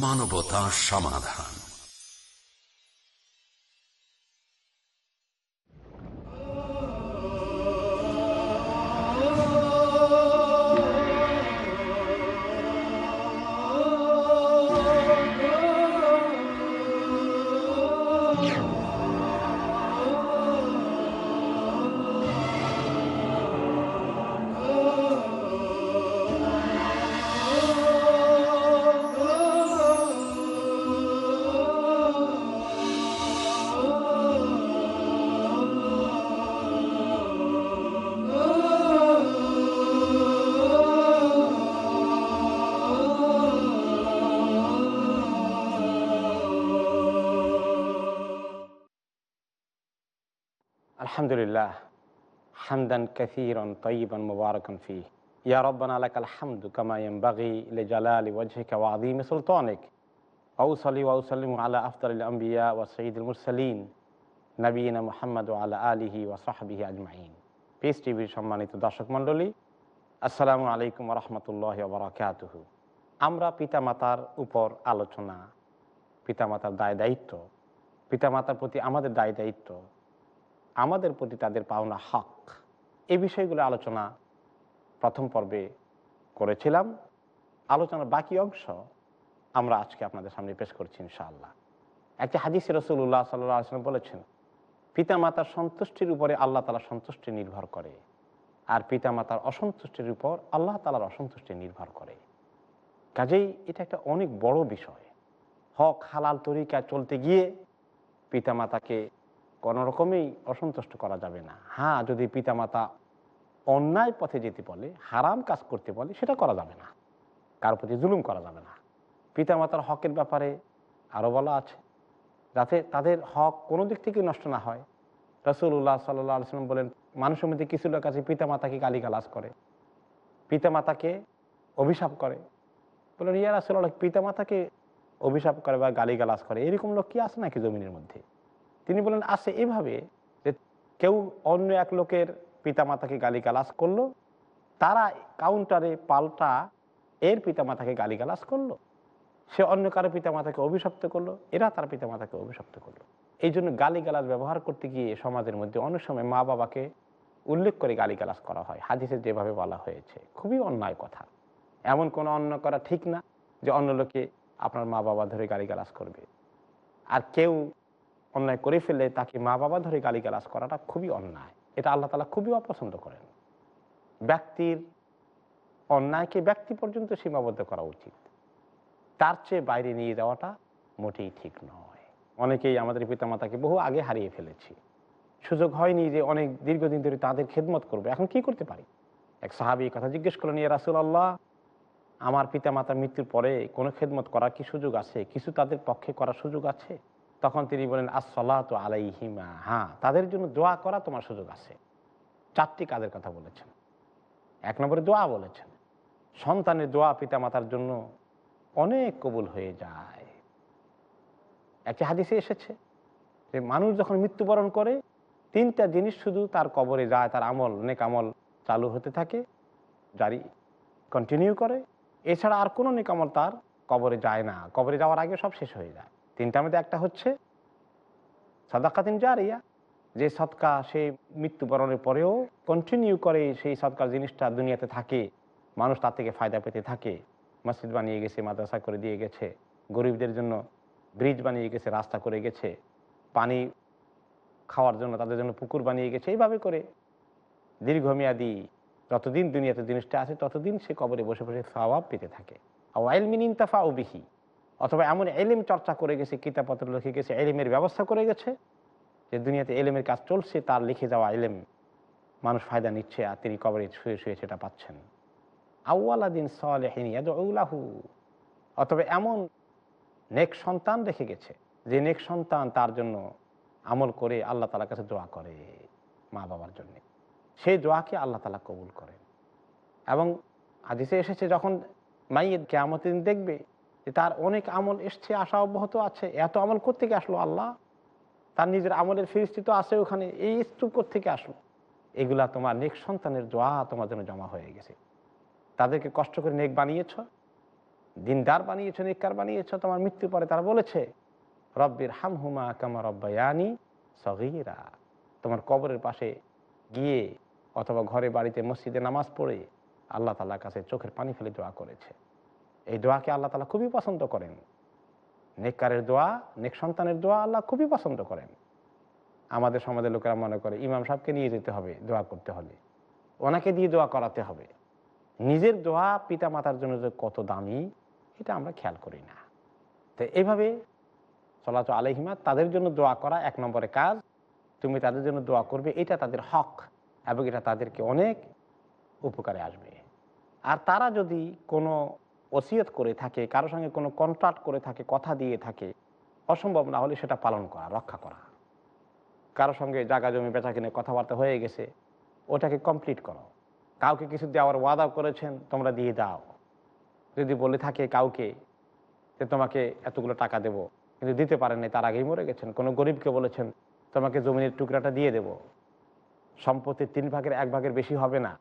মানবতা সমাধান। আলহামদুলিল্লাহ হামদান কাসীরান তয়িবান মুবারাকান ফি ইয়া রব্বানা লাকাল হামদু কামা ইয়ানবাগি লিজালালি ওয়াজহিকা ওয়া আযীমি সুলতানিক আউসালি ওয়া উসাল্লিমু আলা আফদালিল আমবিয়া ওয়া সাইয়্যিদিল মুরসালিন নবীনা মুহাম্মদ ওয়া আলা আলিহি ওয়া সাহবিহি আজমাইন পিস টিভির সম্মানিত দর্শক মণ্ডলী আসসালামু আলাইকুম রহমতুল্লাহ বারাকাতুহু আমরা পিতামাতার উপর আলোচনা। পিতামাতার দায় দায়িত্ব। পিতামাতার প্রতি আমাদের দায় দায়িত্ব। আমাদের প্রতি তাদের পাওনা হক। এই বিষয়গুলো আলোচনা প্রথম পর্বে করেছিলাম। আলোচনার বাকি অংশ আমরা আজকে আপনাদের সামনে পেশ করছি ইনশাআল্লাহ। একটি হাদিস রসুল্লাহ সাল্লাম বলেছেন, পিতামাতার সন্তুষ্টির উপরে আল্লাহ তালা সন্তুষ্টি নির্ভর করে আর পিতামাতার অসন্তুষ্টির উপর আল্লাহ তালার অসন্তুষ্টি নির্ভর করে। কাজেই এটা একটা অনেক বড় বিষয়। হক হালাল তরিকা চলতে গিয়ে পিতামাতাকে কোনো রকমেই অসন্তুষ্ট করা যাবে না। হ্যাঁ যদি পিতামাতা অন্যায় পথে যেতে বলে, হারাম কাজ করতে বলে, সেটা করা যাবে না। কার প্রতি জুলুম করা যাবে না। পিতামাতার হকের ব্যাপারে আরও বলা আছে, যাতে তাদের হক কোনো দিক থেকে নষ্ট না হয়। রসুল্লাহ সাল্লাহ আলসালাম বলেন, মানুষের মধ্যে কিছু লোক আছে, পিতামাতাকে গালিগালাজ করে। পিতামাতাকে অভিশাপ করে। বলেন, ইয়া রাসুল্লাহ পিতামাতাকে অভিশাপ করে বা গালিগালাজ করে? এরকম লোক কি আছে নাকি জমিনের মধ্যে? তিনি বলেন, আছে এভাবে যে কেউ অন্য এক লোকের পিতামাতাকে গালিগালাজ করল, তারা কাউন্টারে পাল্টা এর পিতামাতাকে গালিগালাজ করল। সে অন্য কারও পিতামাতাকে অভিশপ্ত করল, এরা তার পিতামাতাকে অভিশপ্ত করল। এই জন্য গালিগালাজ ব্যবহার করতে গিয়ে সমাজের মধ্যে অনেক সময় মা বাবাকে উল্লেখ করে গালিগালাজ করা হয়। হাদিসে যেভাবে বলা হয়েছে, খুবই অন্যায় কথা। এমন কোনো অন্য করা ঠিক না যে অন্য লোকে আপনার মা বাবা ধরে গালিগালাজ করবে। আর কেউ অন্যায় করে ফেললে তাকে মা বাবা ধরে গালিগালাজ করাটা খুবই অন্যায়। এটা আল্লাহ তালা খুবই অপছন্দ করেন। ব্যক্তির অন্যায়কে ব্যক্তি পর্যন্ত সীমাবদ্ধ করা উচিত। তার চেয়ে বাইরে নিয়ে যাওয়াটা মোটেই ঠিক নয়। অনেকেই আমাদের পিতামাতাকে বহু আগে হারিয়ে ফেলেছি। সুযোগ হয়নি যে অনেক দীর্ঘদিন ধরে তাদের খেদমত করবে। এখন কি করতে পারি? এক সাহাবি কথা জিজ্ঞেস করলেন ইয়ে রাসুল আল্লাহ আমার পিতামাতার মৃত্যুর পরে কোনো খেদমত করার কি সুযোগ আছে? কিছু তাদের পক্ষে করার সুযোগ আছে? তখন তিনি বলেন আসলাত আলাইহিমা। হ্যাঁ তাদের জন্য দোয়া করা তোমার সুযোগ আছে। চারটি কাজের কথা বলেছেন। এক নম্বরে দোয়া বলেছেন। সন্তানের দোয়া পিতামাতার জন্য অনেক কবুল হয়ে যায়। একটি হাদিসে এসেছে যে, মানুষ যখন মৃত্যুবরণ করে, তিনটা জিনিস শুধু তার কবরে যায়, তার আমল অনেক আমল চালু হতে থাকে জারি কন্টিনিউ করে। এছাড়া আর কোনো নিকামল তার কবরে যায় না। কবরে যাওয়ার আগে সব শেষ হয়ে যায়। তিনটার মধ্যে একটা হচ্ছে সাদাকাতিন জারিয়া। যে সৎকা সে মৃত্যুবরণের পরেও কন্টিনিউ করে সেই সৎকার জিনিসটা দুনিয়াতে থাকে। মানুষ তার থেকে ফায়দা পেতে থাকে। মসজিদ বানিয়ে গেছে, মাদ্রাসা করে দিয়ে গেছে। গরিবদের জন্য ব্রিজ বানিয়ে গেছে, রাস্তা করে গেছে। পানি খাওয়ার জন্য, তাদের জন্য পুকুর বানিয়ে গেছে। এইভাবে করে দীর্ঘমেয়াদী যতদিন দুনিয়াতে জিনিসটা আছে, ততদিন সে কবরে বসে বসে সওয়াব পেতে থাকে। আওয়াইল মিন ইনতাফা বিহি। অথবা এমন এলিম চর্চা করে গেছে, কিতাবপত্র লিখে গেছে, এলিমের ব্যবস্থা করে গেছে যে দুনিয়াতে এলিমের কাজ চলছে, তার লিখে যাওয়া এলিম মানুষ ফায়দা নিচ্ছে আর তিনি কবরে শুয়ে শুয়ে সেটা পাচ্ছেন। আউ্লাদিন সালেহিনিয়াদু অথবা এমন নেক সন্তান রেখে গেছে, যে নেক সন্তান তার জন্য আমল করে আল্লাহ তালার কাছে দোয়া করে মা বাবার জন্য। সেই দোয়াকে আল্লাহ তালা কবুল করেন। এবং আদিসে এসেছে যখন মাইয়ের কেমত দিন দেখবে তার অনেক আমল এসছে, আশা অব্যাহত আছে, এত আমল কোথেকে আসলো আল্লাহ? তার নিজের আমলের ফিরিস্তি তো আছে ওখানে, এই স্তূপ থেকে আসলো? এগুলা তোমার নেক সন্তানের দোয়া তোমার জন্য জমা হয়ে গেছে। তাদেরকে কষ্ট করে নেক বানিয়েছ, দিনদার বানিয়েছ নিকার বানিয়েছ, তোমার মৃত্যুর পরে তারা বলেছে, রব্বির হাম হুমা কামা রব্বায়ানি সগিরা। তোমার কবরের পাশে গিয়ে অথবা ঘরে বাড়িতে মসজিদে নামাজ পড়ে আল্লাহ তালার কাছে চোখের পানি ফেলে দোয়া করেছে। এই দোয়াকে আল্লাহ তালা খুবই পছন্দ করেন। নেককারের দোয়া, নেক সন্তানের দোয়া আল্লাহ খুবই পছন্দ করেন। আমাদের সমাজের লোকেরা মনে করে, ইমাম সাহেবকে নিয়ে যেতে হবে দোয়া করতে হলে। ওনাকে দিয়ে দোয়া করাতে হবে। নিজের দোয়া পিতা মাতার জন্য যে কত দামি, এটা আমরা খেয়াল করি না। তো এইভাবে চলাচ আলহিমা তাদের জন্য দোয়া করা এক নম্বরে কাজ। তুমি তাদের জন্য দোয়া করবে, এটা তাদের হক এবং এটা তাদেরকে অনেক উপকারে আসবে। আর তারা যদি কোনো ওসিয়ত করে থাকে, কারও সঙ্গে কোনো কন্ট্রাক্ট করে থাকে, কথা দিয়ে থাকে, অসম্ভব না হলে সেটা পালন করা, রক্ষা করা। কারও সঙ্গে জায়গা জমি বেচা কিনে, কথাবার্তা হয়ে গেছে, ওটাকে কমপ্লিট করো। কাউকে কিছু দেওয়ার ওয়াদা করেছেন, তোমরা দিয়ে দাও। যদি বলে থাকে কাউকে যে তোমাকে এতগুলো টাকা দেব, কিন্তু দিতে পারেননি তার আগেই মরে গেছেন। কোনো গরিবকে বলেছেন, তোমাকে জমিনের টুকরাটা দিয়ে দেব। সম্পত্তির তিন ভাগের এক ভাগের বেশি হবে না,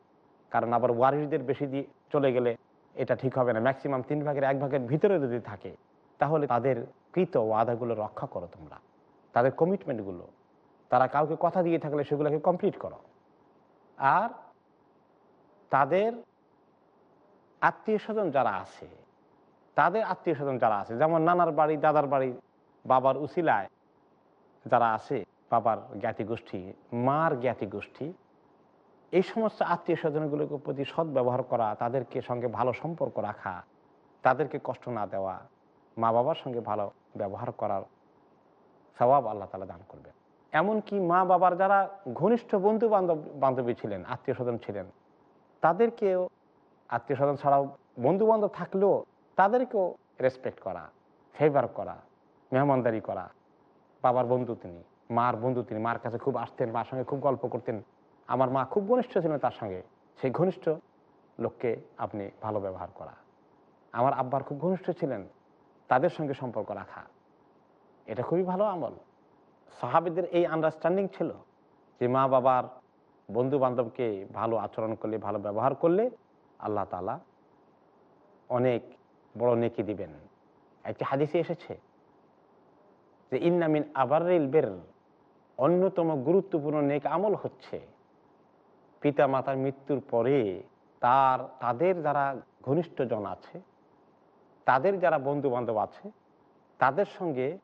কারণ আবার ওয়ারিসদের বেশি দিয়ে চলে গেলে এটা ঠিক হবে না। ম্যাক্সিমাম তিন ভাগের এক ভাগের ভিতরে যদি থাকে, তাহলে তাদের কৃত ওয়াদাগুলো রক্ষা করো তোমরা। তাদের কমিটমেন্টগুলো তারা কাউকে কথা দিয়ে থাকলে সেগুলোকে কমপ্লিট করো। আর তাদের আত্মীয় স্বজন যারা আছে, তাদের আত্মীয় স্বজন যারা আছে, যেমন নানার বাড়ি, দাদার বাড়ি, বাবার উসিলায় যারা আছে, বাবার জ্ঞাতি গোষ্ঠী মার জ্ঞাতি গোষ্ঠী এই সমস্ত আত্মীয় স্বজনগুলোকে প্রতি সৎ ব্যবহার করা, তাদেরকে সঙ্গে ভালো সম্পর্ক রাখা, তাদেরকে কষ্ট না দেওয়া মা বাবার সঙ্গে ভালো ব্যবহার করার স্বভাব আল্লাহ তালা দান করবেন। এমনকি মা বাবার যারা ঘনিষ্ঠ বন্ধু বান্ধব বান্ধবী ছিলেন, আত্মীয় স্বজন ছিলেন, তাদেরকেও, আত্মীয় স্বজন ছাড়াও বন্ধু বান্ধব থাকলেও তাদেরকেও রেসপেক্ট করা ফেভার করা, মেহমানদারি করা। বাবার বন্ধু তিনি, মার বন্ধু তিনি, মার কাছে খুব আসতেন, মার সঙ্গে খুব গল্প করতেন। আমার মা খুব ঘনিষ্ঠ ছিলেন তার সঙ্গে। সেই ঘনিষ্ঠ লোককে আপনি ভালো ব্যবহার করা। আমার আব্বার খুব ঘনিষ্ঠ ছিলেন, তাদের সঙ্গে সম্পর্ক রাখা। এটা খুবই ভালো আমল। সাহাবিদের এই আন্ডারস্ট্যান্ডিং ছিল যে মা বাবার বন্ধু বান্ধবকে ভালো আচরণ করলে, ভালো ব্যবহার করলে আল্লাহ তালা অনেক বড় নেকি দিবেন। একটি হাদিসে এসেছে যে ইন্নামিন আবারিল বের অন্যতম গুরুত্বপূর্ণ নেক আমল হচ্ছে পিতা মাতার মৃত্যুর পরে তার, তাদের যারা ঘনিষ্ঠজন আছে, তাদের যারা বন্ধু বান্ধব আছে, তাদের সঙ্গে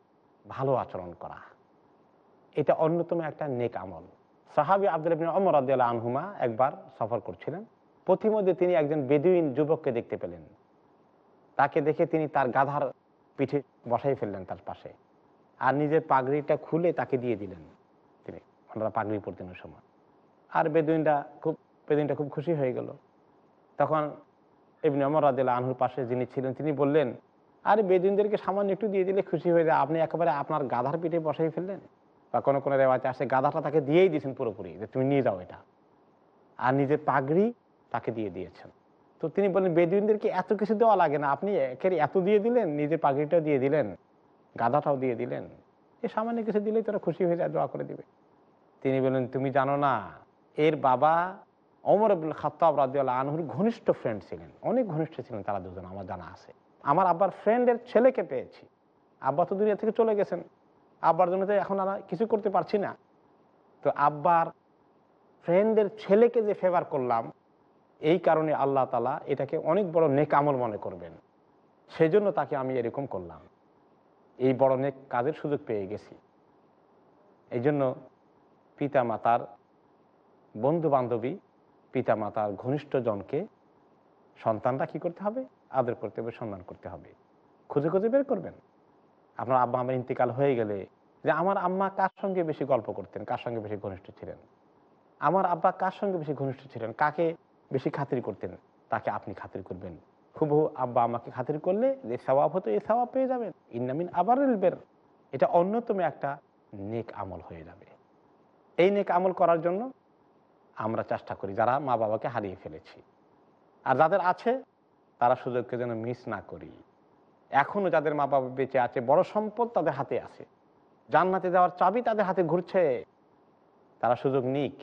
ভালো আচরণ করা। এটা অন্যতম একটা নেক আমল। সাহাবি আব্দুল অমর আদিয়াল আনহুমা একবার সফর করছিলেন। পথিমধ্যে তিনি একজন বেদুইন যুবককে দেখতে পেলেন। তাকে দেখে তিনি তার গাধার পিঠে বসাই ফেললেন তার পাশে। আর নিজের পাগড়িটা খুলে তাকে দিয়ে দিলেন। তিনি ওনারা পাগড়ি পরতেন ওই সময়। আর বেদুইনটা খুব বেদুইনটা খুব খুশি হয়ে গেল। তখন এমনি অমর আদিল্লা আনহুর পাশে যিনি ছিলেন, তিনি বললেন, আরে বেদুইনদেরকে সামান্য একটু দিয়ে দিলে খুশি হয়ে যায়। আপনি একেবারে আপনার গাধার পিঠে বসাই ফেললেন? বা কোনো কোনো রেওয়াজে আসে গাধাটা তাকে দিয়েই দিয়েছেন পুরোপুরি, যে তুমি নিয়ে যাও এটা। আর নিজের পাগড়ি তাকে দিয়ে দিয়েছেন। তো তিনি বললেন, বেদুইনদেরকে এত কিছু দেওয়া লাগে না। আপনি একের এত দিয়ে দিলেন, নিজের পাগড়িটাও দিয়ে দিলেন, গাধাটাও দিয়ে দিলেন। এ সামান্য কিছু দিলেই তারা খুশি হয়ে যায়, দোয়া করে দিবে। তিনি বললেন, তুমি জানো না এর বাবা অমর আব্দুল খাত্তাব রাদিউল্লাহ আনহুর ঘনিষ্ঠ ফ্রেন্ড ছিলেন। অনেক ঘনিষ্ঠ ছিলেন তারা দুজন, আমার জানা আছে। আমার আব্বার ফ্রেন্ডের ছেলেকে পেয়েছি। আব্বা তো দুনিয়া থেকে চলে গেছেন। আব্বার জন্য তো এখন আমরা কিছু করতে পারছি না। তো আব্বার ফ্রেন্ডের ছেলেকে যে ফেভার করলাম, এই কারণে আল্লাহ তালা এটাকে অনেক বড় নেক আমল মনে করবেন। সেই জন্য তাকে আমি এরকম করলাম। এই বড় নেক কাজের সুযোগ পেয়ে গেছি। এই জন্য পিতা মাতার বন্ধু বান্ধবী পিতা মাতার ঘনিষ্ঠ জনকে সন্তানরা কি করতে হবে? আদর করতে হবে, সম্মান করতে হবে। খুঁজে খুঁজে বের করবেন। আপনার আব্বা আমার ইন্তিকাল হয়ে গেলে যে আমার আম্মা কার সঙ্গে বেশি গল্প করতেন? কার সঙ্গে বেশি ঘনিষ্ঠ ছিলেন? আমার আব্বা কার সঙ্গে বেশি ঘনিষ্ঠ ছিলেন? কাকে বেশি খাতির করতেন? তাকে আপনি খাতির করবেন। খুবহু আব্বা আমাকে খাতির করলে যে স্বভাব হতো, এই স্বভাব পেয়ে যাবেন। ইন্নামিন আবার বের। এটা অন্যতম একটা নেক আমল হয়ে যাবে। এই নেক আমল করার জন্য আমরা চেষ্টা করি, যারা মা বাবাকে হারিয়ে ফেলেছি। আর যাদের আছে, তারা সুযোগকে যেন মিস না করি। এখনও যাদের মা বাবা বেঁচে আছে, বড় সম্পদ তাদের হাতে আছে। জান্নাতে যাওয়ার চাবি তাদের হাতে ঘুরছে। তারা সুযোগ নিক,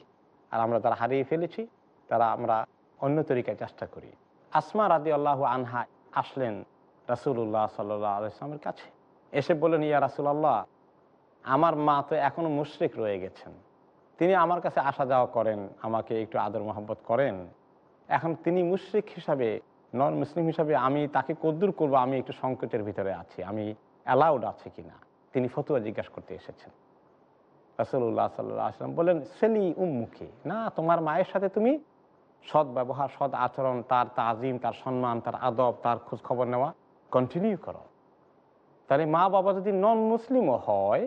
আর আমরা তারা হারিয়ে ফেলেছি, তারা আমরা অন্য তরিকায় চেষ্টা করি। আসমা রাদি আল্লাহ আনহা আসলেন রাসুল্লাহ সাল্লাহ আলাইসলামের কাছে। এসে বললেন, ইয়া রাসুলাল্লাহ, আমার মা তো এখনও মুশরিক রয়ে গেছেন। তিনি আমার কাছে আসা যাওয়া করেন, আমাকে একটু আদর মোহাম্মত করেন। এখন তিনি মুশরিক হিসাবে নন মুসলিম হিসাবে আমি তাকে কদ্দুর করব, আমি একটু সংকটের ভিতরে আছি, আমি অ্যালাউড আছে কিনা? তিনি ফতুয়া জিজ্ঞাসা করতে এসেছেন। রাসুল্লাহ সাল্লাহ আসলাম বলেন সেলি উম্মুখী না, তোমার মায়ের সাথে তুমি সৎ ব্যবহার, সৎ আচরণ, তার তাজিম, তার সম্মান, তার আদব, তার খোঁজ খবর নেওয়া কন্টিনিউ করো। তাহলে মা বাবা যদি নন মুসলিমও হয়,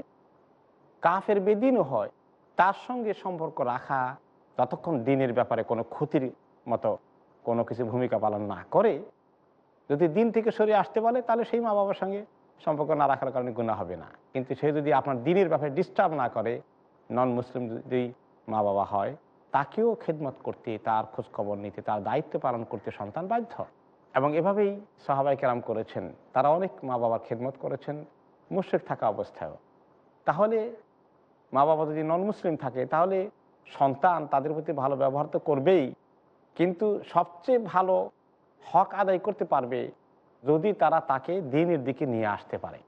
কাফের বেদিনও হয় তার সঙ্গে সম্পর্ক রাখা যতক্ষণ দিনের ব্যাপারে কোনো ক্ষতির মতো কোনো কিছু ভূমিকা পালন না করে, যদি দিন থেকে সরে আসতে পারে, তাহলে সেই মা বাবার সঙ্গে সম্পর্ক না রাখার কারণে গুণা হবে না। কিন্তু সে যদি আপনার দিনের ব্যাপারে ডিস্টার্ব না করে নন মুসলিম যদি মা বাবা হয়, তাকেও খেদমত করতে, তার খোঁজখবর নিতে, তার দায়িত্ব পালন করতে সন্তান বাধ্য। এবং এভাবেই সাহাবাই কেরাম করেছেন। তারা অনেক মা বাবার খেদমত করেছেন, মুশ্রিক থাকা অবস্থায়ও। তাহলে মা বাবা যদি নন মুসলিম থাকে, তাহলে সন্তান তাদের প্রতি ভালো ব্যবহার তো করবেই। কিন্তু সবচেয়ে ভালো হক আদায় করতে পারবে যদি তারা তাকে দিনের দিকে নিয়ে আসতে পারে।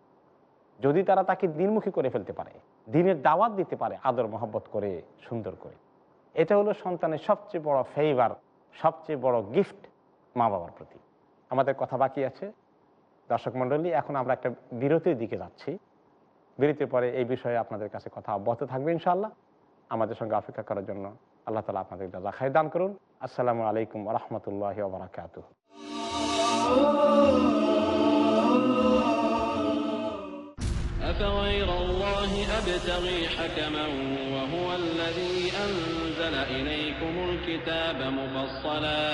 যদি তারা তাকে দিনমুখী করে ফেলতে পারে, দিনের দাওয়াত দিতে পারে, আদর, মহব্বত করে, সুন্দর করে। এটা হলো সন্তানের সবচেয়ে বড় ফেভার সবচেয়ে বড় গিফট মা বাবার প্রতি। আমাদের কথা বাকি আছে। দর্শক মণ্ডলী, এখন আমরা একটা বিরতির দিকে যাচ্ছি। বিরতির পরে এই বিষয়ে আপনাদের কাছে কথা অব্যাহত থাকবে ইনশাআল্লাহ আমাদের সঙ্গে অপেক্ষা করার জন্য আল্লাহ তালা আপনাদের যা খাই দান করুন আসসালামু আলাইকুম রহমতুল্লাহ বারাকাত أفغير الله أبتغي حكما وهو الذي أنزل إليكم الكتاب مفصلا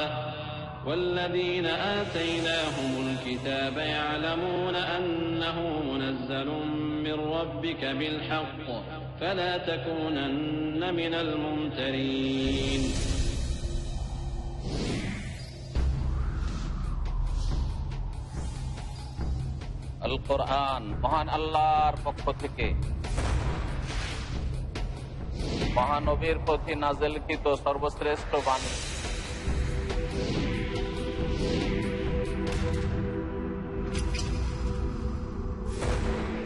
والذين آتيناهم الكتاب يعلمون أنه منزل من ربك بالحق فلا تكونن من الممترين আল কোরআন মহান আল্লাহর পক্ষ থেকে মহানবীর প্রতি নাজেলকৃত সর্বশ্রেষ্ঠ বাণী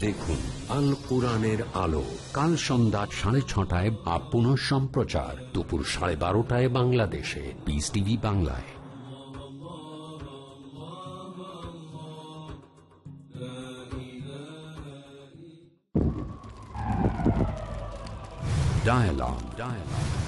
দেখুন আল কোরআনের আলো কাল সন্ধ্যা সাড়ে ছটায় বা পুনঃ সম্প্রচার দুপুর সাড়ে বারোটায় বাংলাদেশে পিস টিভি বাংলায় Dialogue. Dialogue.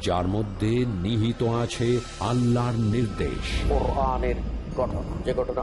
যার মধ্যে নিহিত আছে আল্লাহর নির্দেশ। যে ঘটনা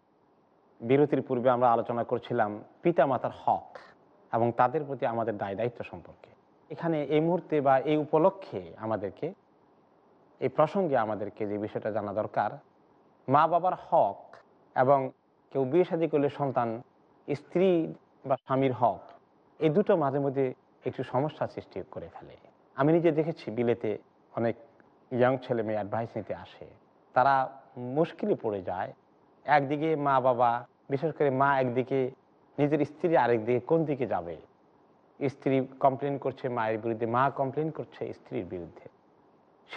বিরতির পূর্বে আমরা আলোচনা করছিলাম পিতামাতার হক এবং তাদের প্রতি আমাদের দায় দায়িত্ব সম্পর্কে। এখানে এই মুহূর্তে বা এই উপলক্ষে আমাদেরকে, এই প্রসঙ্গে আমাদেরকে যে বিষয়টা জানা দরকার মা বাবার হক এবং কেউ বিয়ে শাদী করলে সন্তান, স্ত্রী বা স্বামীর হক, এই দুটো মাঝে মধ্যে একটু সমস্যা সৃষ্টি করে ফেলে। আমি নিজে দেখেছি বিলেতে অনেক ইয়াং ছেলে মেয়ে অ্যাডভাইস নিতে আসে। তারা মুশকিলে পড়ে যায় একদিকে মা বাবা, বিশেষ করে মা একদিকে, নিজের স্ত্রী আরেকদিকে কোন দিকে যাবে? স্ত্রী কমপ্লেন করছে মায়ের বিরুদ্ধে, মা কমপ্লেন করছে স্ত্রীর বিরুদ্ধে।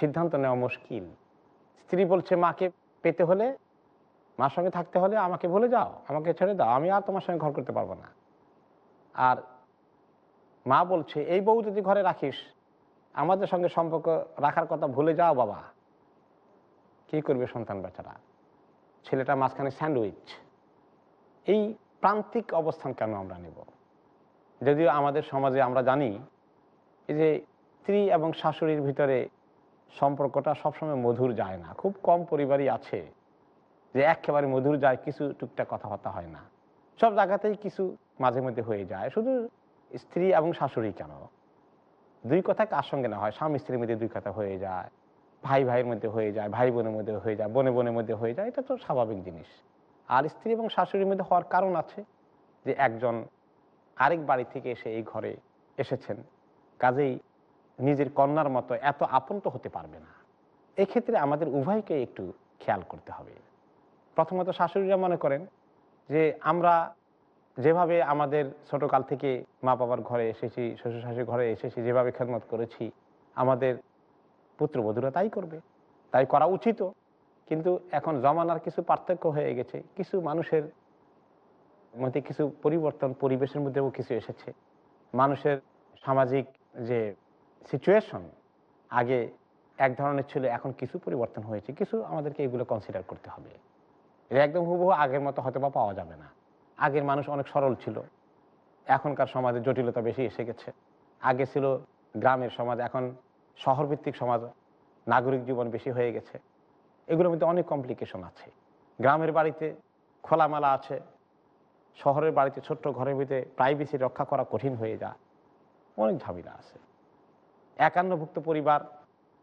সিদ্ধান্ত নেওয়া মুশকিল। স্ত্রী বলছে, মাকে পেতে হলে, মার সঙ্গে থাকতে হলে আমাকে ভুলে যাও, আমাকে ছেড়ে দাও, আমি আর তোমার সঙ্গে ঘর করতে পারব না। আর মা বলছে, এই বউ যদি ঘরে রাখিস, আমাদের সঙ্গে সম্পর্ক রাখার কথা ভুলে যাও বাবা। কি করবে সন্তান বেচারা? ছেলেটা মাঝখানে স্যান্ডউইচ। এই প্রান্তিক অবস্থান কেন আমরা নেব? যদিও আমাদের সমাজে আমরা জানি যে স্ত্রী এবং শাশুড়ির ভিতরে সম্পর্কটা সবসময় মধুর যায় না। খুব কম পরিবারই আছে যে একেবারে মধুর যায়, কিছু টুকটাক কথাবার্তা হয় না। সব জায়গাতেই কিছু মাঝে মধ্যে হয়ে যায়। শুধু স্ত্রী এবং শাশুড়ি কেন? দুই কথা কার সঙ্গে না হয়? স্বামী স্ত্রীর মধ্যে দুই কথা হয়ে যায়। ভাই ভাইয়ের মধ্যে হয়ে যায়, ভাই বোনের মধ্যে হয়ে যায়, বোনে বোনের মধ্যে হয়ে যায়, এটা তো স্বাভাবিক জিনিস। আর স্ত্রী এবং শাশুড়ির মধ্যে হওয়ার কারণ আছে যে একজন আরেক বাড়ি থেকে এসে এই ঘরে এসেছেন, কাজেই নিজের কন্যার মতো এত আপন তো হতে পারবে না। এক্ষেত্রে আমাদের উভয়কে একটু খেয়াল করতে হবে। প্রথমত শাশুড়িরা মনে করেন যে আমরা যেভাবে আমাদের ছোটকাল থেকে মা বাবার ঘরে এসেছি, শ্বশুর শাশুড়ির ঘরে এসেছি, যেভাবে খেদমত করেছি, আমাদের পুত্রবধূরা তাই করবে, তাই করা উচিতও কিন্তু এখন জমানার কিছু পার্থক্য হয়ে গেছে, কিছু মানুষের মধ্যে কিছু পরিবর্তন, পরিবেশের মধ্যেও কিছু এসেছে। মানুষের সামাজিক যে সিচুয়েশন আগে এক ধরনের ছিল, এখন কিছু পরিবর্তন হয়েছে, কিছু আমাদেরকে এগুলো কনসিডার করতে হবে। এটা একদম হুবহু আগের মতো হয়তো বা পাওয়া যাবে না। আগের মানুষ অনেক সরল ছিল, এখনকার সমাজে জটিলতা বেশি এসে গেছে। আগে ছিল গ্রামের সমাজ, এখন শহরভিত্তিক সমাজ, নাগরিক জীবন বেশি হয়ে গেছে। এগুলোর মধ্যে অনেক কমপ্লিকেশন আছে। গ্রামের বাড়িতে খোলামেলা আছে। শহরের বাড়িতে ছোট্ট ঘরের ভিতরে প্রাইভেসি রক্ষা করা কঠিন হয়ে যায়। অনেক ঝামেলা আছে। একান্নভুক্ত পরিবার,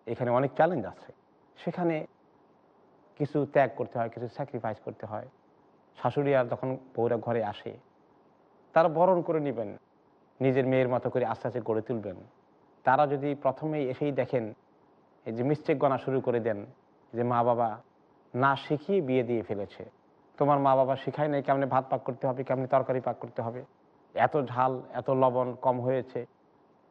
এখানে অনেক চ্যালেঞ্জ আছে। সেখানে কিছু ত্যাগ করতে হয়, কিছু স্যাক্রিফাইস করতে হয়। শাশুড়ি আর যখন বউরা ঘরে আসে, তারা বরণ করে নেবেন। নিজের মেয়ের মতো করে আস্তে আস্তে গড়ে তুলবেন। তারা যদি প্রথমেই এসেই দেখেন, এই যে মিস্টেক গণা শুরু করে দেন, যে মা বাবা না শিখিয়ে বিয়ে দিয়ে ফেলেছে। তোমার মা বাবা শিখায় নাই কেমনে ভাত পাক করতে হবে, কেমনে তরকারি পাক করতে হবে। এত ঝাল, এত লবণ কম হয়েছে।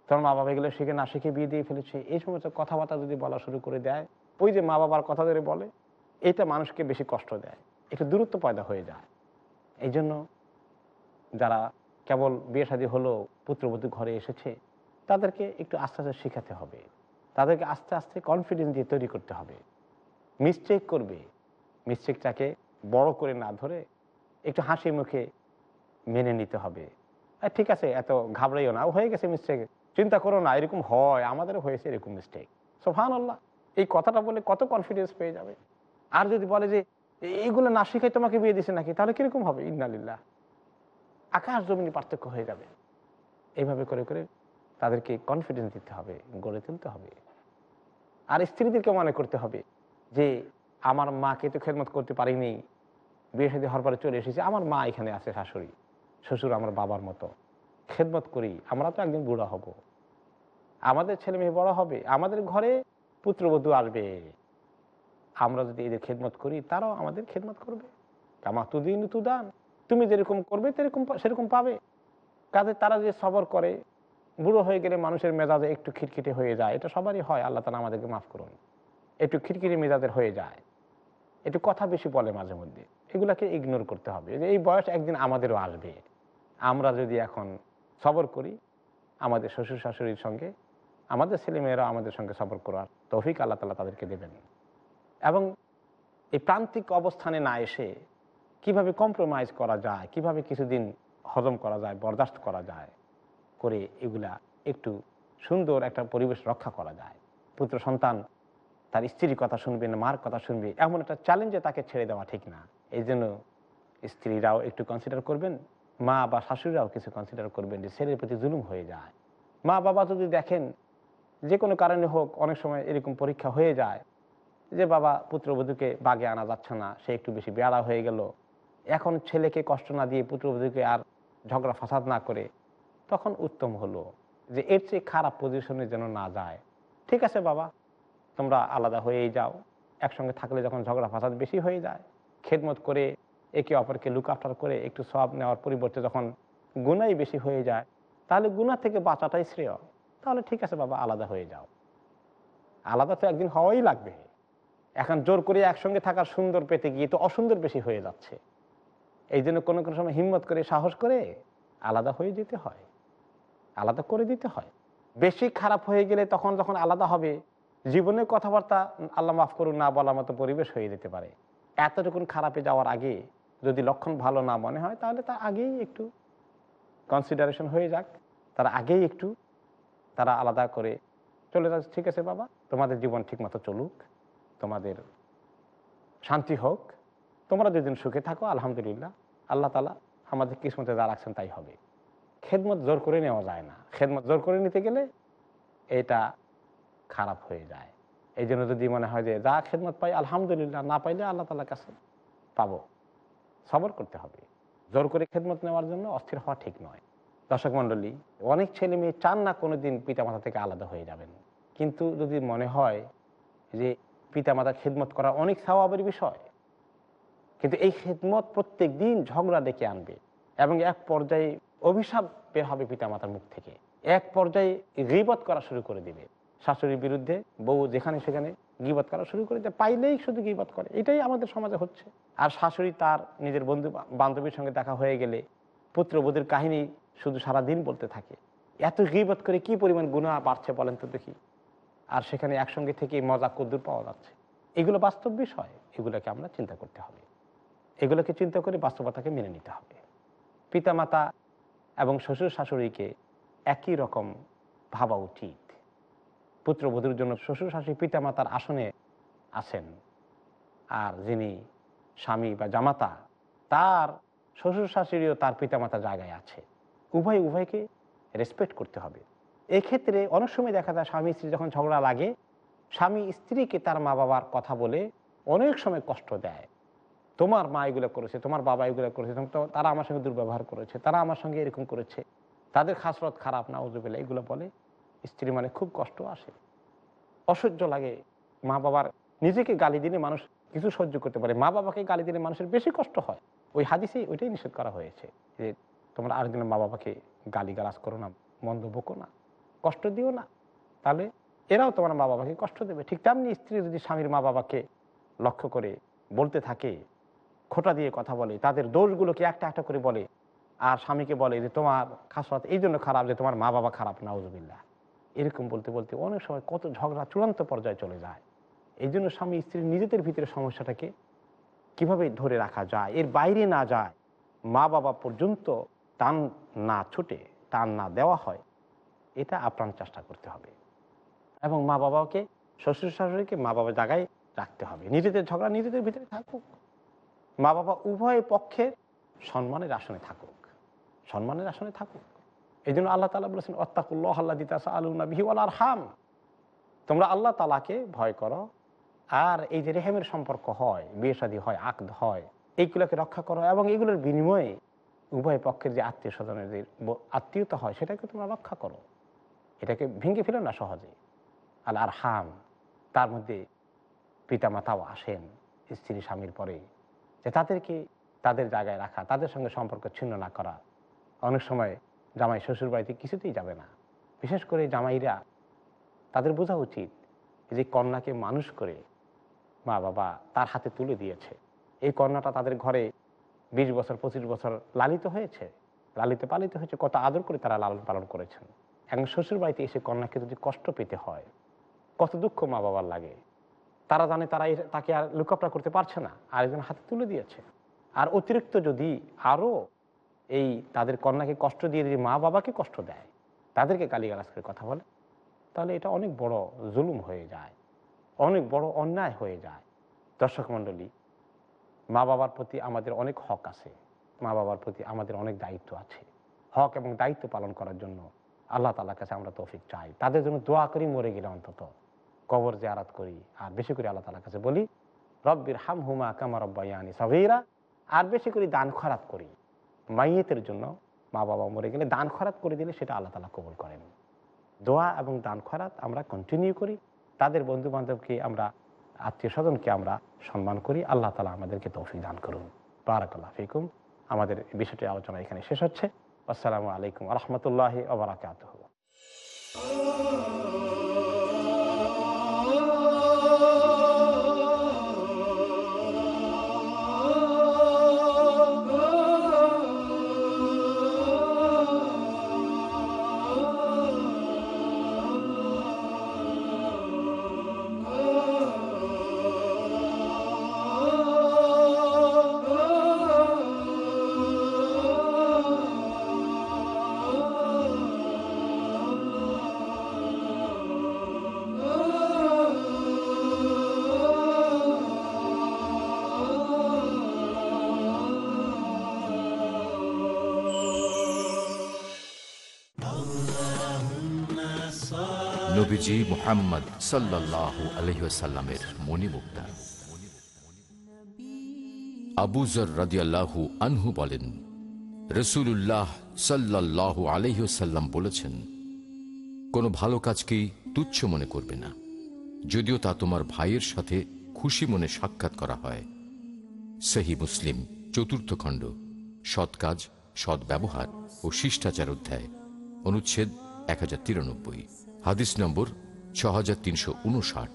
তোমার মা বাবা এগুলো শিখে না শিখে বিয়ে দিয়ে ফেলেছে। এই সমস্ত কথাবার্তা যদি বলা শুরু করে দেয়, ওই যে মা বাবার কথা ধরে বলে, এটা মানুষকে বেশি কষ্ট দেয়। একটু দূরত্ব পয়দা হয়ে যায়। এই জন্য যারা কেবল বিয়ে শাদী হলো পুত্রবধূ ঘরে এসেছে তাদেরকে একটু আস্তে আস্তে শেখাতে হবে। তাদেরকে আস্তে আস্তে কনফিডেন্স দিয়ে তৈরি করতে হবে। মিস্টেক করবে। মিস্টেকটাকে বড় করে না ধরে একটু হাসি মুখে মেনে নিতে হবে। ঠিক আছে, এত ঘাবড়াইও না। হয়ে গেছে মিস্টেক চিন্তা করো না, এরকম হয়। আমাদেরও হয়েছে এরকম মিস্টেক সোফান আল্লাহ এই কথাটা বলে কত কনফিডেন্স পেয়ে যাবে। আর যদি বলে যে এইগুলো না শিখাই তোমাকে বিয়ে দিছে নাকি? তাহলে কীরকম হবে? ইন্নালিল্লাহ। আকাশ জমিনি পার্থক্য হয়ে যাবে। এইভাবে করে করে তাদেরকে কনফিডেন্স দিতে হবে, গড়ে তুলতে হবে। আর স্ত্রীদেরকে মনে করতে হবে যে, আমার মাকে তো খেদমত করতে পারিনি। বিয়ে সাথে হওয়ার পরে চলে এসেছি। আমার মা এখানে আছে শাশুড়ি। শ্বশুর আমার বাবার মতো। খেদমত করি। আমরা তো একদিন বুড়া হব। আমাদের ছেলে মেয়ে বড় হবে। আমাদের ঘরে পুত্রবধূ আসবে। আমরা যদি এদের খেদমত করি, তারাও আমাদের খেদমত করবে। কামা তুদিন তুদান। তুমি যেরকম করবে সেরকম সেরকম পাবে। কাজে তারা যে সবর করে বুড়ো হয়ে গেলে মানুষের মেজাজে একটু খিটখিটে হয়ে যায়। এটা সবারই হয়, আল্লাহ তালা আমাদেরকে মাফ করুন। একটু খিটখিটি মেজাজের হয়ে যায়। একটু কথা বেশি বলে মাঝে মধ্যে। এগুলাকে ইগনোর করতে হবে যে, এই বয়স একদিন আমাদেরও আসবে। আমরা যদি এখন সবর করি, আমাদের শ্বশুর শাশুড়ির সঙ্গে, আমাদের ছেলেমেয়েরা আমাদের সঙ্গে সবর করার তৌফিক আল্লাহ তালা তাদেরকে দেবেন। এবং এই প্রান্তিক অবস্থানে না এসে কীভাবে কম্প্রোমাইজ করা যায়, কীভাবে কিছুদিন হজম করা যায়, বরদাস্ত করা যায় করে এগুলা একটু সুন্দর একটা পরিবেশ রক্ষা করা যায়। পুত্র সন্তান তার স্ত্রীর কথা শুনবে না মার কথা শুনবে এমন একটা চ্যালেঞ্জে তাকে ছেড়ে দেওয়া ঠিক না। এই জন্য স্ত্রীরাও একটু কনসিডার করবেন, মা বা শাশুড়িরাও কিছু কনসিডার করবেন যে ছেলের প্রতি জুলুম হয়ে যায়। মা বাবা যদি দেখেন যে কোনো কারণে হোক অনেক সময় এরকম পরীক্ষা হয়ে যায় যে বাবা পুত্রবধূকে বাগে আনা যাচ্ছে না, সে একটু বেশি বেড়া হয়ে গেল। এখন ছেলেকে কষ্ট না দিয়ে পুত্রবধূকে আর ঝগড়া ফাসাদ না করে তখন উত্তম হলো যে এর চেয়ে খারাপ পজিশনে যেন না যায়। ঠিক আছে বাবা, তোমরা আলাদা হয়েই যাও। একসঙ্গে থাকলে যখন ঝগড়া ফাসাদ বেশি হয়ে যায়, খেদমত করে একে অপরকে লুক আফটার করে একটু সব নেওয়ার পরিবর্তে যখন গুণাই বেশি হয়ে যায়, তাহলে গুণা থেকে বাঁচাটাই শ্রেয়। তাহলে ঠিক আছে বাবা, আলাদা হয়ে যাও। আলাদা তো একদিন হওয়াই লাগবে। এখন জোর করে একসঙ্গে থাকার সুন্দর পেতে গিয়ে তো অসুন্দর বেশি হয়ে যাচ্ছে। এই জন্য কোনো কোনো সময় হিম্মত করে, সাহস করে আলাদা হয়ে যেতে হয়। আলাদা করে দিতে হয়। বেশি খারাপ হয়ে গেলে তখন যখন আলাদা হবে, জীবনের কথাবার্তা আল্লাহ মাফ করুন না বলার মতো পরিবেশ হয়ে যেতে পারে। এতটুকুন খারাপে যাওয়ার আগে যদি লক্ষণ ভালো না মনে হয়, তাহলে তার আগেই একটু কনসিডারেশন হয়ে যাক। তার আগেই একটু তারা আলাদা করে চলে যাচ্ছে, ঠিক আছে বাবা, তোমাদের জীবন ঠিকমতো চলুক, তোমাদের শান্তি হোক, তোমরা যেদিন সুখে থাকো, আলহামদুলিল্লাহ, আল্লাহ তালা আমাদের কিসমতে যা রাখছেন তাই হবে। খেদমত জোর করে নেওয়া যায় না। খেদমত জোর করে নিতে গেলে এটা খারাপ হয়ে যায়। এই জন্য যদি মনে হয় যে যা খেদমত পাই, আলহামদুলিল্লাহ, না পাইলে আল্লাহ তালার কাছে পাবো। সবর করতে হবে। জোর করে খেদমত নেওয়ার জন্য অস্থির হওয়া ঠিক নয়। দর্শক মণ্ডলী, অনেক ছেলে মেয়ে চান না কোনো দিন পিতামাতা থেকে আলাদা হয়ে যাবেন। কিন্তু যদি মনে হয় যে পিতামাতা খেদমত করা অনেক স্বভাবের বিষয়, কিন্তু এই খেদমত প্রত্যেক দিন ঝগড়া ডেকে আনবে এবং এক পর্যায়ে অভিশাপ বের হবে পিতামাতার মুখ থেকে। এক পর্যায়ে গিবত করা শুরু করে দিবে। শাশুড়ির বিরুদ্ধে, বউ যেখানে সেখানে গিবত করা শুরু করে দেয়। পাইলেই শুধু গিবত করে। এটাই আমাদের সমাজে হচ্ছে। আর শাশুড়ি তার নিজের বন্ধু, বান্ধবীর সঙ্গে দেখা হয়ে গেলে পুত্রবোধের কাহিনী শুধু সারা দিন বলতে থাকে। এত গিবত করে কি পরিমাণ গুণা বাড়ছে বলেন তো দেখি। আর সেখানে একসঙ্গে থেকে মজা কদ্দুর পাওয়া যাচ্ছে। এগুলো বাস্তব বিষয়। এগুলোকে আমরা চিন্তা করতে হবে। এগুলোকে চিন্তা করে বাস্তবতাকে মেনে নিতে হবে। পিতামাতা এবং শ্বশুর শাশুড়িকে একই রকম ভাবা উচিত। পুত্রবধূর জন্য শ্বশুর শাশুড়ি পিতামাতার আসনে আছেন আর যিনি স্বামী বা জামাতা, তার শ্বশুর শাশুড়িও তার পিতামাতা জায়গায় আছে। উভয় উভয়কে রেসপেক্ট করতে হবে। এক্ষেত্রে অনেক সময় দেখা যায় স্বামী স্ত্রী যখন ঝগড়া লাগে, স্বামী স্ত্রীকে তার মা বাবার কথা বলে অনেক সময় কষ্ট দেয়। তোমার মা এগুলো করেছে, তোমার বাবা এগুলো করেছে তারা আমার সঙ্গে দুর্ব্যবহার করেছে, তারা আমার সঙ্গে এরকম করেছে। তাদের খাসরত খারাপ না উজুবেলা এগুলো বলে স্ত্রী মানে খুব কষ্ট আসে। অসহ্য লাগে মা বাবার, নিজেকে গালি দিলে মানুষ কিছু সহ্য করতে পারে। মা বাবাকে গালি দিলে মানুষের বেশি কষ্ট হয়। ওই হাদিসেই ওইটাই নিষেধ করা হয়েছে যে তোমরা আরেকদিন মা বাবাকে গালি গালাজ করো না, মন্দ বকো না, কষ্ট দিও না। তাহলে এরাও তোমার মা বাবাকে কষ্ট দেবে। ঠিক তেমনি স্ত্রী যদি স্বামীর মা বাবাকে লক্ষ্য করে বলতে থাকে খোটা দিয়ে কথা বলে, তাদের দোষগুলোকে একটা একটা করে বলে। আর স্বামীকে বলে যে, তোমার খাসরাত এই জন্য খারাপ যে, তোমার মা বাবা খারাপ নাউজবিল্লা এরকম বলতে বলতে অনেক সময় কত ঝগড়া চূড়ান্ত পর্যায়ে চলে যায়। এই জন্য স্বামী স্ত্রী নিজেদের ভিতরে সমস্যাটাকে কীভাবে ধরে রাখা যায়, এর বাইরে না যায় মা বাবা পর্যন্ত টান না ছুটে, টান না দেওয়া হয়, এটা আপ্রাণ চেষ্টা করতে হবে। এবং মা বাবাকে শ্বশুর শাশুড়িকে মা বাবার জায়গায় রাখতে হবে। নিজেদের ঝগড়া নিজেদের ভিতরে থাকুক। মা বাবা উভয় পক্ষের সম্মানের আসনে থাকুক। সম্মানের আসনে থাকুক। এই জন্য আল্লাহ তালা বলেছেন অত্তাকুল্লাহ আল্লাহ দিতাসা আলু নবী আর হাম তোমরা আল্লাহ তালাকে ভয় করো, আর এই যে রেহেমের সম্পর্ক হয়, বিয়ে হয়, আকদ হয়, এইগুলোকে রক্ষা করো এবং এগুলোর বিনিময়ে উভয় পক্ষের যে আত্মীয় স্বজনের যে আত্মীয়তা হয়, সেটাকে তোমরা রক্ষা করো। এটাকে ভেঙে ফেলো না সহজে আল আর হাম তার মধ্যে পিতামাতাও আসেন, স্ত্রী স্বামীর পরে। যে তাদেরকে তাদের জায়গায় রাখা, তাদের সঙ্গে সম্পর্ক ছিন্ন না করা, অনেক সময় জামাই শ্বশুর বাড়িতে কিছুতেই যাবে না। বিশেষ করে জামাইরা, তাদের বোঝা উচিত যে কন্যাকে মানুষ করে মা বাবা তার হাতে তুলে দিয়েছে। এই কন্যাটা তাদের ঘরে বিশ বছর, পঁচিশ বছর লালিত হয়েছে, লালিত পালিত হয়েছে, কত আদর করে তারা লালন পালন করেছেন। এখন শ্বশুর বাড়িতে এসে কন্যাকে যদি কষ্ট পেতে হয়, কত দুঃখ মা বাবার লাগে। তারা জানে তারা তাকে আর লুকাপটা করতে পারছে না। আরেকজন হাতে তুলে দিয়েছে। আর অতিরিক্ত যদি আরও এই তাদের কন্যাকে কষ্ট দিয়ে যদি মা বাবাকে কষ্ট দেয়, তাদেরকে গালিগালাজ করে কথা বলে, তাহলে এটা অনেক বড় জুলুম হয়ে যায়, অনেক বড় অন্যায় হয়ে যায়। দর্শক মণ্ডলী, মা বাবার প্রতি আমাদের অনেক হক আছে, মা বাবার প্রতি আমাদের অনেক দায়িত্ব আছে। হক এবং দায়িত্ব পালন করার জন্য আল্লাহ তালার কাছে আমরা তৌফিক চাই। তাদের জন্য দোয়া করি, মরে গেলে অন্তত। কবর জিয়ারাত করি। আর বেশি করে আল্লাহ তালার কাছে বলি, রব্বির হাম হুমা কামা রব্বাইয়ানি সগীরা। আর বেশি করে দান খরাত করি। মাইয়েতের জন্য মা বাবা মরে গেলে দান খরাত করে দিলে সেটা আল্লাহ তালা কবুল করেন। দোয়া এবং দান খরাত আমরা কন্টিনিউ করি। তাদের বন্ধু বান্ধবকে আমরা আত্মীয় স্বজনকে আমরা সম্মান করি। আল্লাহ তালা আমাদেরকে তৌফিক দান করুন। বারাকাল্লাহ ফিকুম। আমাদের বিষয়টি আলোচনা এখানে শেষ হচ্ছে। আসসালামু আলাইকুম রহমতুল্লাহ ওবরাকাত নবীজি মোহাম্মদ সাল্লাহ আলহিসাল্লামের মণিমুক্তা। আবুজর রাদিয়াল্লাহু আনহু বলেন রসুল্লাহ সাল্লাহ আলহিসাল্লাম বলেছেন, কোনো ভালো কাজকেই তুচ্ছ মনে করবে না। যদিও তা তোমার ভাইয়ের সাথে খুশি মনে সাক্ষাৎ করা হয়। সেহী মুসলিম, চতুর্থ খণ্ড, সৎ কাজ, সৎ ব্যবহার ও শিষ্টাচার অধ্যায়, অনুচ্ছেদ এক হাজার তিরানব্বই। হাদিস নম্বর ছ হাজার তিনশো উনষাট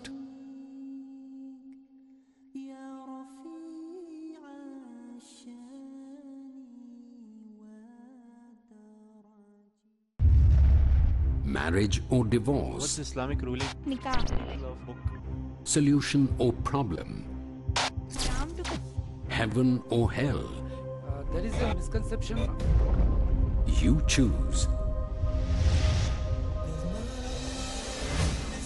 Marriage or divorce? Islamic ruling? Solution or problem? Heaven or hell? there is a misconception. You choose.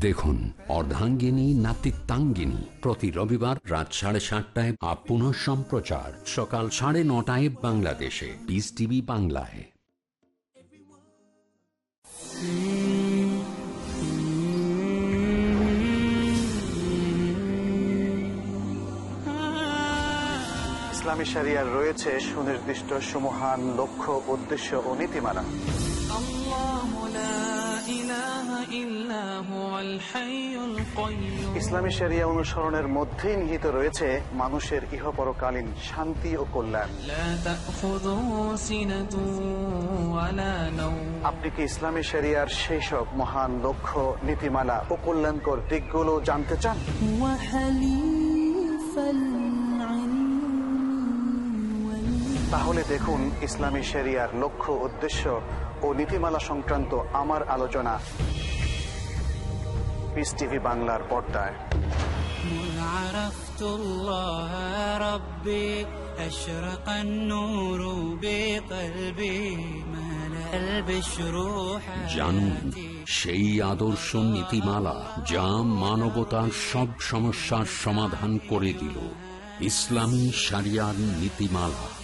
দেখুন, অর্ধাঙ্গিনী, নাতিত্বাঙ্গিনী। প্রতি রবিবার রাত সাড়ে সাতটায় আপ পুনঃ সম্প্রচার। সকাল সাড়ে নটায় বাংলাদেশে। পিস টিভি বাংলায়। ইসলামী শরিয়ার রয়েছে সুনির্দিষ্ট, সুমহান লক্ষ্য, উদ্দেশ্য ও নীতিমালা। ইসলামী শরিয়া অনুসরণের মধ্যেই নিহিত রয়েছে মানুষের ইহপরকালীন শান্তি ও কল্যাণ। আপনি কি ইসলামী শরিয়ার সেই সব মহান লক্ষ্য নীতিমালা ও কল্যাণকর দিকগুলো জানতে চান? তাহলে দেখুন ইসলামী শরিয়ার লক্ষ্য উদ্দেশ্য ও নীতিমালা সংক্রান্ত আমার আলোচনা। পিস টিভি বাংলার পর্দায়। জানুন সেই আদর্শ নীতিমালা যা মানবতার সব সমস্যার সমাধান করে দিল। ইসলামী সারিয়ার নীতিমালা।